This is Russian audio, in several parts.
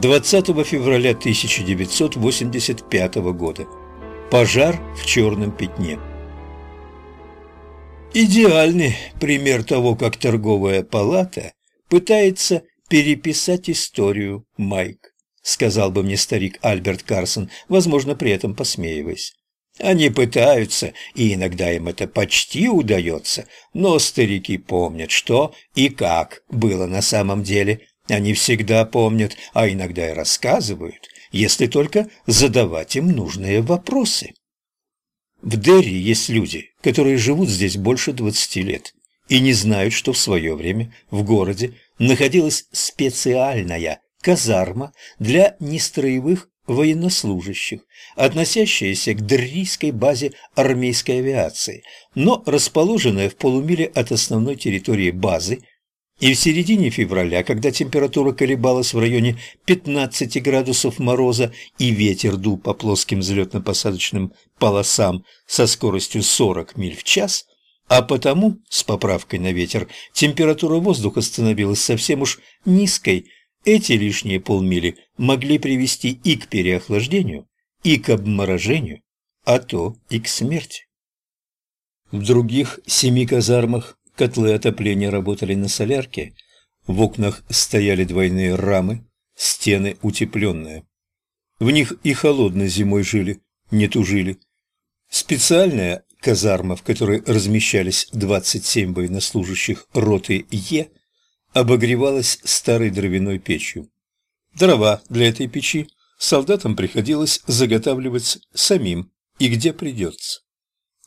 20 февраля 1985 года. Пожар в черном пятне. Идеальный пример того, как торговая палата пытается переписать историю, Майк, сказал бы мне старик Альберт Карсон, возможно, при этом посмеиваясь. Они пытаются, и иногда им это почти удается, но старики помнят, что и как было на самом деле. Они всегда помнят, а иногда и рассказывают, если только задавать им нужные вопросы. В Дерри есть люди, которые живут здесь больше двадцати лет и не знают, что в свое время в городе находилась специальная казарма для нестроевых военнослужащих, относящаяся к Деррийской базе армейской авиации, но расположенная в полумиле от основной территории базы и в середине февраля, когда температура колебалась в районе 15 градусов мороза и ветер дул по плоским взлетно-посадочным полосам со скоростью 40 миль в час, а потому, с поправкой на ветер, температура воздуха становилась совсем уж низкой, эти лишние полмили могли привести и к переохлаждению, и к обморожению, а то и к смерти. В других семи казармах Котлы отопления работали на солярке, в окнах стояли двойные рамы, стены утепленные. В них и холодно зимой жили, не тужили. Специальная казарма, в которой размещались 27 военнослужащих роты Е, обогревалась старой дровяной печью. Дрова для этой печи солдатам приходилось заготавливать самим и где придется.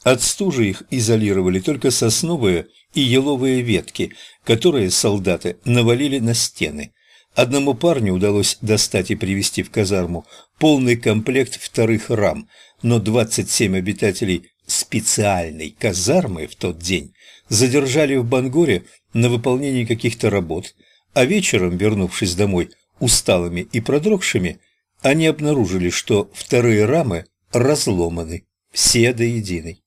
От стужи их изолировали только сосновые и еловые ветки, которые солдаты навалили на стены. Одному парню удалось достать и привезти в казарму полный комплект вторых рам, но 27 обитателей специальной казармы в тот день задержали в Бангоре на выполнении каких-то работ, а вечером, вернувшись домой усталыми и продрогшими, они обнаружили, что вторые рамы разломаны, все до единой.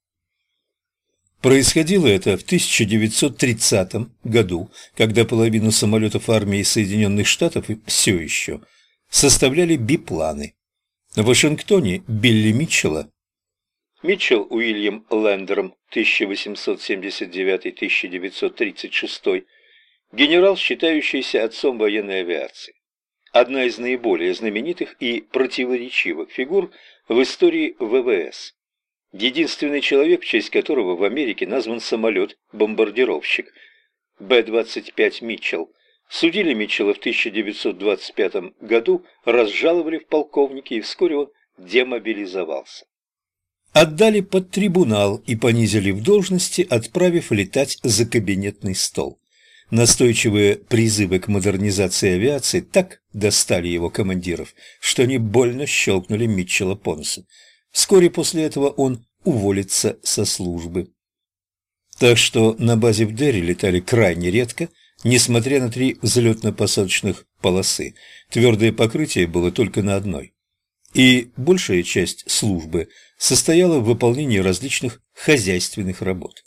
Происходило это в 1930 году, когда половину самолетов армии Соединенных Штатов все еще составляли бипланы. В Вашингтоне Билли Митчелла Митчелл Уильям Лендером 1879-1936, генерал, считающийся отцом военной авиации. Одна из наиболее знаменитых и противоречивых фигур в истории ВВС единственный человек, в честь которого в Америке назван самолет-бомбардировщик Б-25 «Митчелл». Судили Митчелла в 1925 году, разжаловали в полковнике и вскоре он демобилизовался. Отдали под трибунал и понизили в должности, отправив летать за кабинетный стол. Настойчивые призывы к модернизации авиации так достали его командиров, что они больно щелкнули Митчелла по носу. Вскоре после этого он уволится со службы. Так что на базе в Дерри летали крайне редко, несмотря на три взлетно-посадочных полосы. Твердое покрытие было только на одной. И большая часть службы состояла в выполнении различных хозяйственных работ.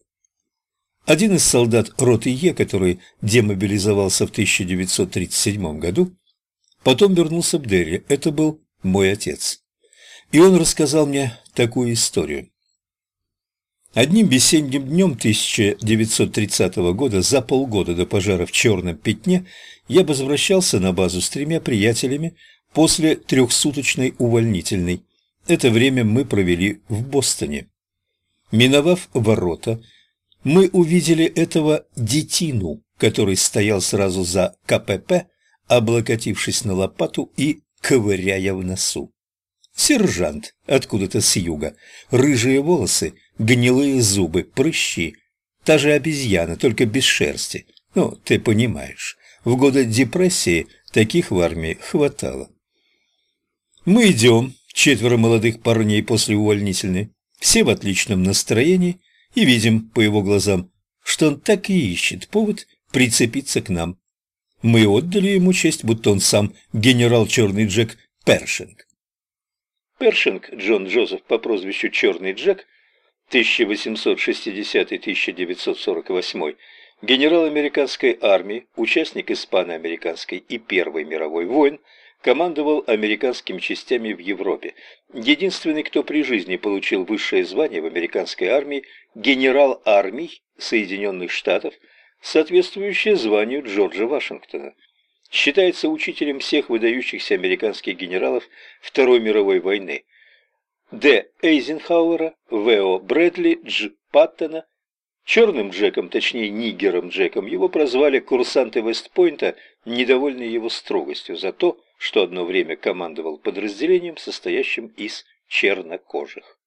Один из солдат роты Е, который демобилизовался в 1937 году, потом вернулся в Дерри. Это был мой отец. И он рассказал мне такую историю. Одним весенним днем 1930 года, за полгода до пожара в Черном Пятне, я возвращался на базу с тремя приятелями после трехсуточной увольнительной. Это время мы провели в Бостоне. Миновав ворота, мы увидели этого детину, который стоял сразу за КПП, облокотившись на лопату и ковыряя в носу. Сержант откуда-то с юга, рыжие волосы, гнилые зубы, прыщи. Та же обезьяна, только без шерсти. Ну, ты понимаешь, в годы депрессии таких в армии хватало. Мы идем, четверо молодых парней после увольнительной, все в отличном настроении, и видим по его глазам, что он так и ищет повод прицепиться к нам. Мы отдали ему честь, будто он сам генерал Черный Джек Першинг. Першинг Джон Джозеф по прозвищу Черный Джек 1860-1948, генерал американской армии, участник испано-американской и Первой мировой войн, командовал американскими частями в Европе. Единственный, кто при жизни получил высшее звание в американской армии – генерал армий Соединенных Штатов, соответствующее званию Джорджа Вашингтона. Считается учителем всех выдающихся американских генералов Второй мировой войны. Д. Эйзенхауэра, В.О. Брэдли, Дж. Паттона – Черным Джеком, точнее Нигером Джеком, его прозвали курсанты Вестпойнта, недовольные его строгостью за то, что одно время командовал подразделением, состоящим из чернокожих.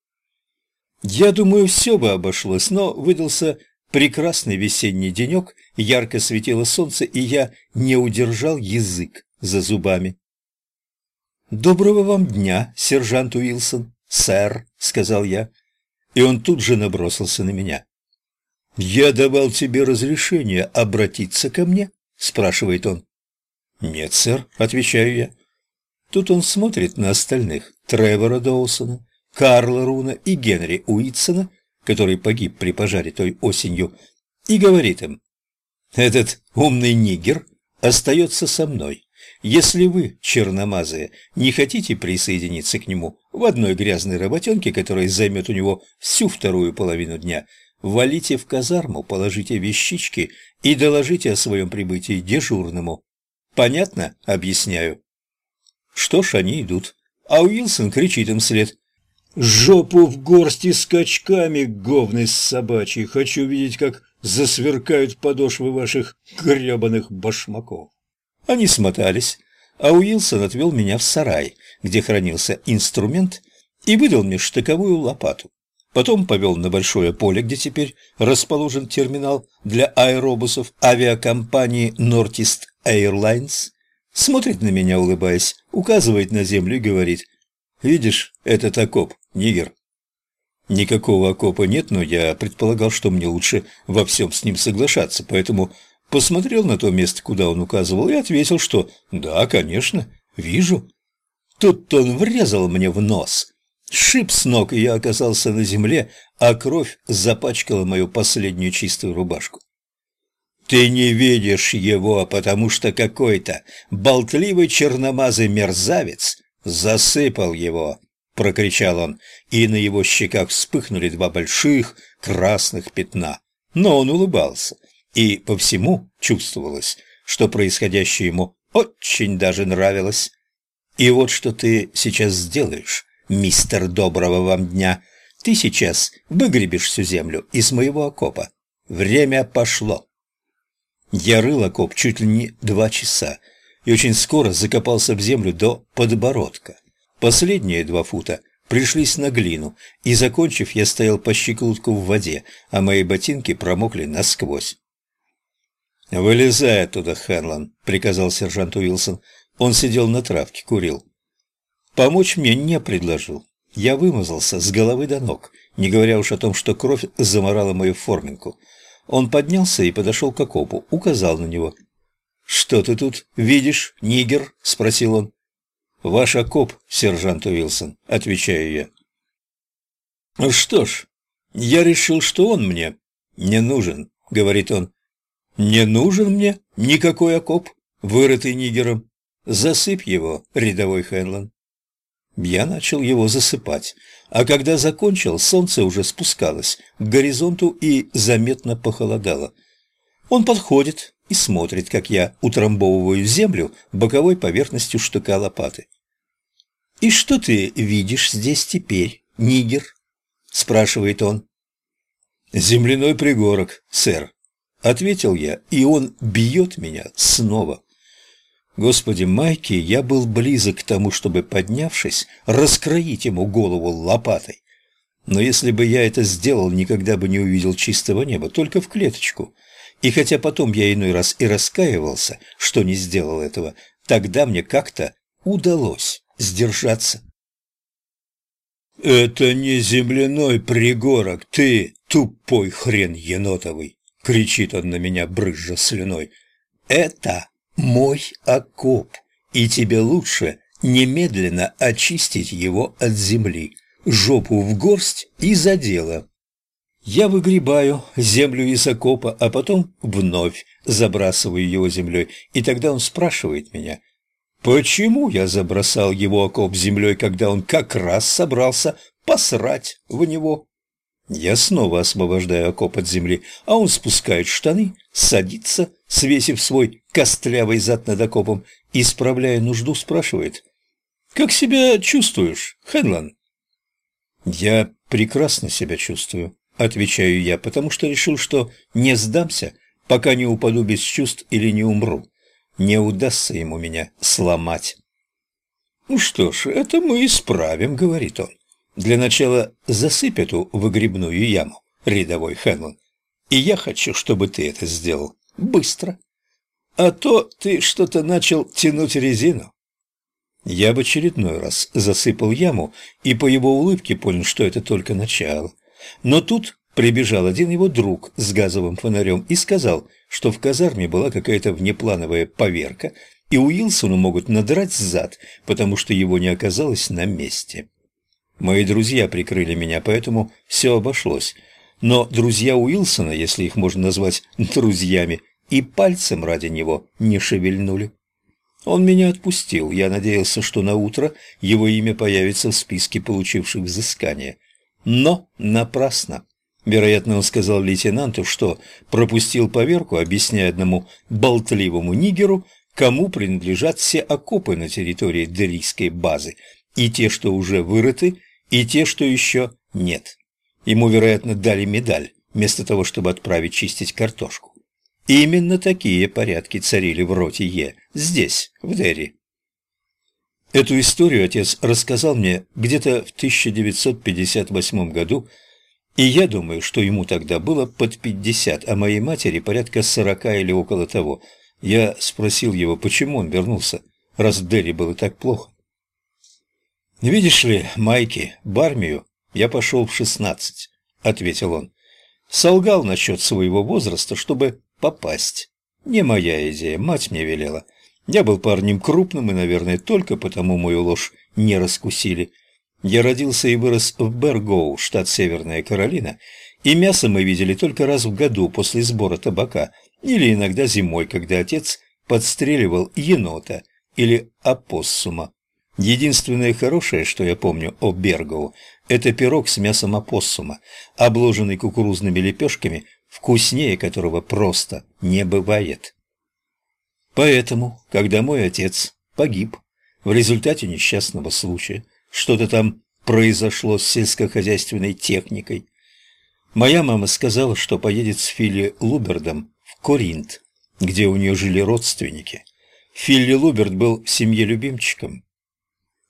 Я думаю, все бы обошлось, но выдался прекрасный весенний денек, ярко светило солнце, и я не удержал язык за зубами. «Доброго вам дня, сержант Уилсон, сэр», — сказал я, и он тут же набросился на меня. «Я давал тебе разрешение обратиться ко мне?» – спрашивает он. «Нет, сэр», – отвечаю я. Тут он смотрит на остальных – Тревора Доусона, Карла Руна и Генри Уитсона, который погиб при пожаре той осенью, и говорит им, «Этот умный нигер остается со мной. Если вы, черномазые, не хотите присоединиться к нему в одной грязной работенке, которая займет у него всю вторую половину дня – Валите в казарму, положите вещички и доложите о своем прибытии дежурному. Понятно? Объясняю. Что ж, они идут. А Уилсон кричит им вслед. «Жопу в горсти скачками, говны собачьи! Хочу видеть, как засверкают подошвы ваших гребаных башмаков!» Они смотались, а Уилсон отвел меня в сарай, где хранился инструмент, и выдал мне штыковую лопату. Потом повел на большое поле, где теперь расположен терминал для аэробусов авиакомпании Northeast Airlines. Смотрит на меня, улыбаясь, указывает на землю и говорит, «Видишь, этот окоп, нигер». Никакого окопа нет, но я предполагал, что мне лучше во всем с ним соглашаться, поэтому посмотрел на то место, куда он указывал, и ответил, что «да, конечно, вижу». Тут он врезал мне в нос – Шип с ног, и я оказался на земле, а кровь запачкала мою последнюю чистую рубашку. «Ты не видишь его, потому что какой-то болтливый черномазый мерзавец засыпал его!» — прокричал он, и на его щеках вспыхнули два больших красных пятна. Но он улыбался, и по всему чувствовалось, что происходящее ему очень даже нравилось. «И вот что ты сейчас сделаешь мистер доброго вам дня. Ты сейчас выгребешь всю землю из моего окопа. Время пошло. Я рыл окоп чуть ли не два часа и очень скоро закопался в землю до подбородка. Последние два фута пришлись на глину, и, закончив, я стоял по щиколотку в воде, а мои ботинки промокли насквозь. «Вылезай оттуда, Хэнлон», — приказал сержант Уилсон. Он сидел на травке, курил. Помочь мне не предложил. Я вымазался с головы до ног, не говоря уж о том, что кровь заморала мою форминку. Он поднялся и подошел к окопу, указал на него. «Что ты тут видишь, нигер?» – спросил он. «Ваш окоп, сержант Уилсон», – отвечаю я. «Ну «Что ж, я решил, что он мне не нужен», – говорит он. «Не нужен мне никакой окоп, вырытый нигером. Засыпь его, рядовой Хэнлон». Я начал его засыпать, а когда закончил, солнце уже спускалось к горизонту и заметно похолодало. Он подходит и смотрит, как я утрамбовываю землю боковой поверхностью штыка лопаты. «И что ты видишь здесь теперь, нигер?» – спрашивает он. «Земляной пригорок, сэр», – ответил я, и он бьет меня снова. Господи, Майки, я был близок к тому, чтобы, поднявшись, раскроить ему голову лопатой. Но если бы я это сделал, никогда бы не увидел чистого неба, только в клеточку. И хотя потом я иной раз и раскаивался, что не сделал этого, тогда мне как-то удалось сдержаться. «Это не земляной пригорок, ты тупой хрен енотовый!» — кричит он на меня, брызжа слюной. «Это мой окоп, и тебе лучше немедленно очистить его от земли, жопу в горсть и за дело. Я выгребаю землю из окопа, а потом вновь забрасываю его землей, и тогда он спрашивает меня, Почему я забросал его окоп землей, когда он как раз собрался посрать в него? Я снова освобождаю окоп от земли, а он спускает штаны, садится, свесив свой костлявый зад над окопом, и, справляя нужду, спрашивает. «Как себя чувствуешь, Хенлан?» «Я прекрасно себя чувствую», — отвечаю я, потому что решил, что не сдамся, пока не упаду без чувств или не умру. Не удастся ему меня сломать. «Ну что ж, это мы исправим», — говорит он. «Для начала засыпь эту выгребную яму, рядовой Хэнлон, и я хочу, чтобы ты это сделал быстро. А то ты что-то начал тянуть резину». Я в очередной раз засыпал яму и по его улыбке понял, что это только начало. Но тут прибежал один его друг с газовым фонарем и сказал, что в казарме была какая-то внеплановая поверка, и Уилсону могут надрать зад, потому что его не оказалось на месте. Мои друзья прикрыли меня, поэтому все обошлось. Но друзья Уилсона, если их можно назвать друзьями, и пальцем ради него не шевельнули. Он меня отпустил. Я надеялся, что на утро его имя появится в списке получивших взыскание. Но напрасно. Вероятно, он сказал лейтенанту, что пропустил поверку, объясняя одному болтливому нигеру, кому принадлежат все окопы на территории Дерийской базы, и те, что уже вырыты, и те, что еще нет. Ему, вероятно, дали медаль, вместо того, чтобы отправить чистить картошку. Именно такие порядки царили в роте Е, здесь, в Дерри. Эту историю отец рассказал мне где-то в 1958 году, и я думаю, что ему тогда было под 50, а моей матери порядка 40 или около того. Я спросил его, почему он вернулся, раз в Дерри было так плохо. «Видишь ли, Майки, в армию я пошел в 16», — ответил он. Солгал насчет своего возраста, чтобы попасть. Не моя идея, мать мне велела. Я был парнем крупным, и, наверное, только потому мою ложь не раскусили. Я родился и вырос в Бергоу, штат Северная Каролина, и мясо мы видели только раз в году после сбора табака, или иногда зимой, когда отец подстреливал енота или опоссума. Единственное хорошее, что я помню о Бергоу, это пирог с мясом опоссума, обложенный кукурузными лепешками, вкуснее которого просто не бывает. Поэтому, когда мой отец погиб в результате несчастного случая, что-то там произошло с сельскохозяйственной техникой, моя мама сказала, что поедет с Филли Лубердом в Коринт, где у нее жили родственники. Филли Луберт был в семье любимчиком.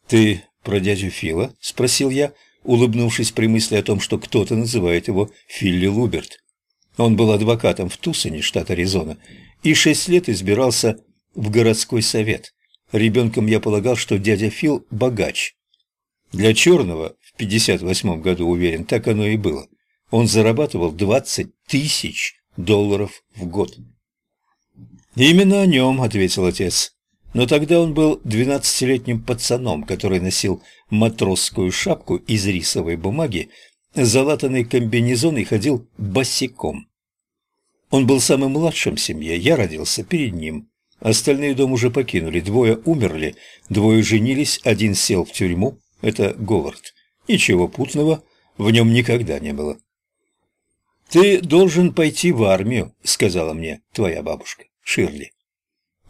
«Ты про дядю Фила?» – спросил я, улыбнувшись при мысли о том, что кто-то называет его Филли Луберт. Он был адвокатом в Тусоне, штат Аризона, и шесть лет избирался в городской совет. Ребенком я полагал, что дядя Фил богач. Для черного в 58 году, уверен, так оно и было. Он зарабатывал 20 тысяч долларов в год. «Именно о нем», — ответил отец. Но тогда он был двенадцатилетним пацаном, который носил матросскую шапку из рисовой бумаги, залатанный комбинезон и ходил босиком. Он был самым младшим в семье, я родился перед ним. Остальные дом уже покинули, двое умерли, двое женились, один сел в тюрьму, это Говард. Ничего путного в нем никогда не было. «Ты должен пойти в армию», — сказала мне твоя бабушка, Ширли.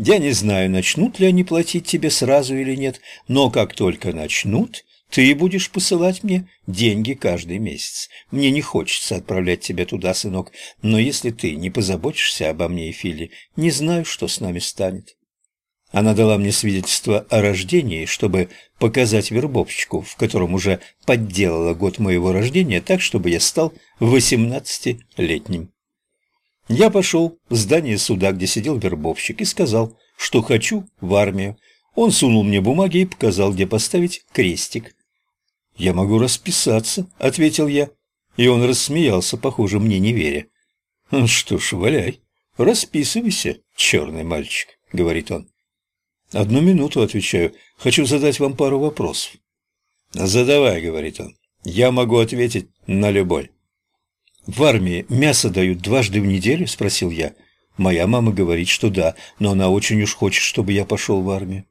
Я не знаю, начнут ли они платить тебе сразу или нет, но как только начнут, ты будешь посылать мне деньги каждый месяц. Мне не хочется отправлять тебя туда, сынок, но если ты не позаботишься обо мне и Филе, не знаю, что с нами станет. Она дала мне свидетельство о рождении, чтобы показать вербовщику, в котором уже подделала год моего рождения, так, чтобы я стал восемнадцатилетним. Я пошел в здание суда, где сидел вербовщик, и сказал, что хочу в армию. Он сунул мне бумаги и показал, где поставить крестик. «Я могу расписаться», — ответил я. И он рассмеялся, похоже, мне не веря. «Ну «Что ж, валяй, расписывайся, черный мальчик», — говорит он. «Одну минуту», — отвечаю, — «хочу задать вам пару вопросов». «Задавай», — говорит он, — «я могу ответить на любой». «В армии мясо дают дважды в неделю?» – спросил я. «Моя мама говорит, что да, но она очень уж хочет, чтобы я пошел в армию».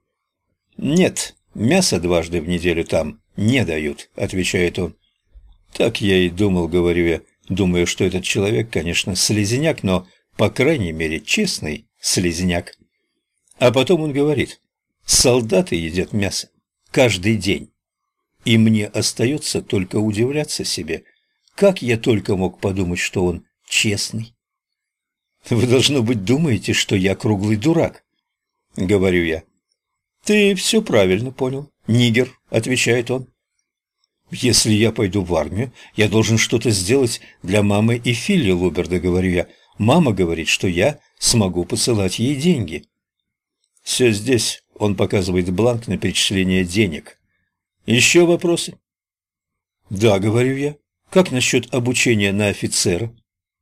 «Нет, мясо дважды в неделю там не дают», — отвечает он. «Так я и думал», — говорю я. Думаю, что этот человек, конечно, слезняк, но, по крайней мере, честный слезняк. А потом он говорит, солдаты едят мясо каждый день. И мне остается только удивляться себе, как я только мог подумать, что он честный. Вы, должно быть, думаете, что я круглый дурак, говорю я. Ты все правильно понял, нигер, отвечает он. Если я пойду в армию, я должен что-то сделать для мамы и Филли Луберда, говорю я. Мама говорит, что я смогу посылать ей деньги. Все здесь, он показывает бланк на перечисление денег. Еще вопросы? Да, говорю я. Как насчет обучения на офицера?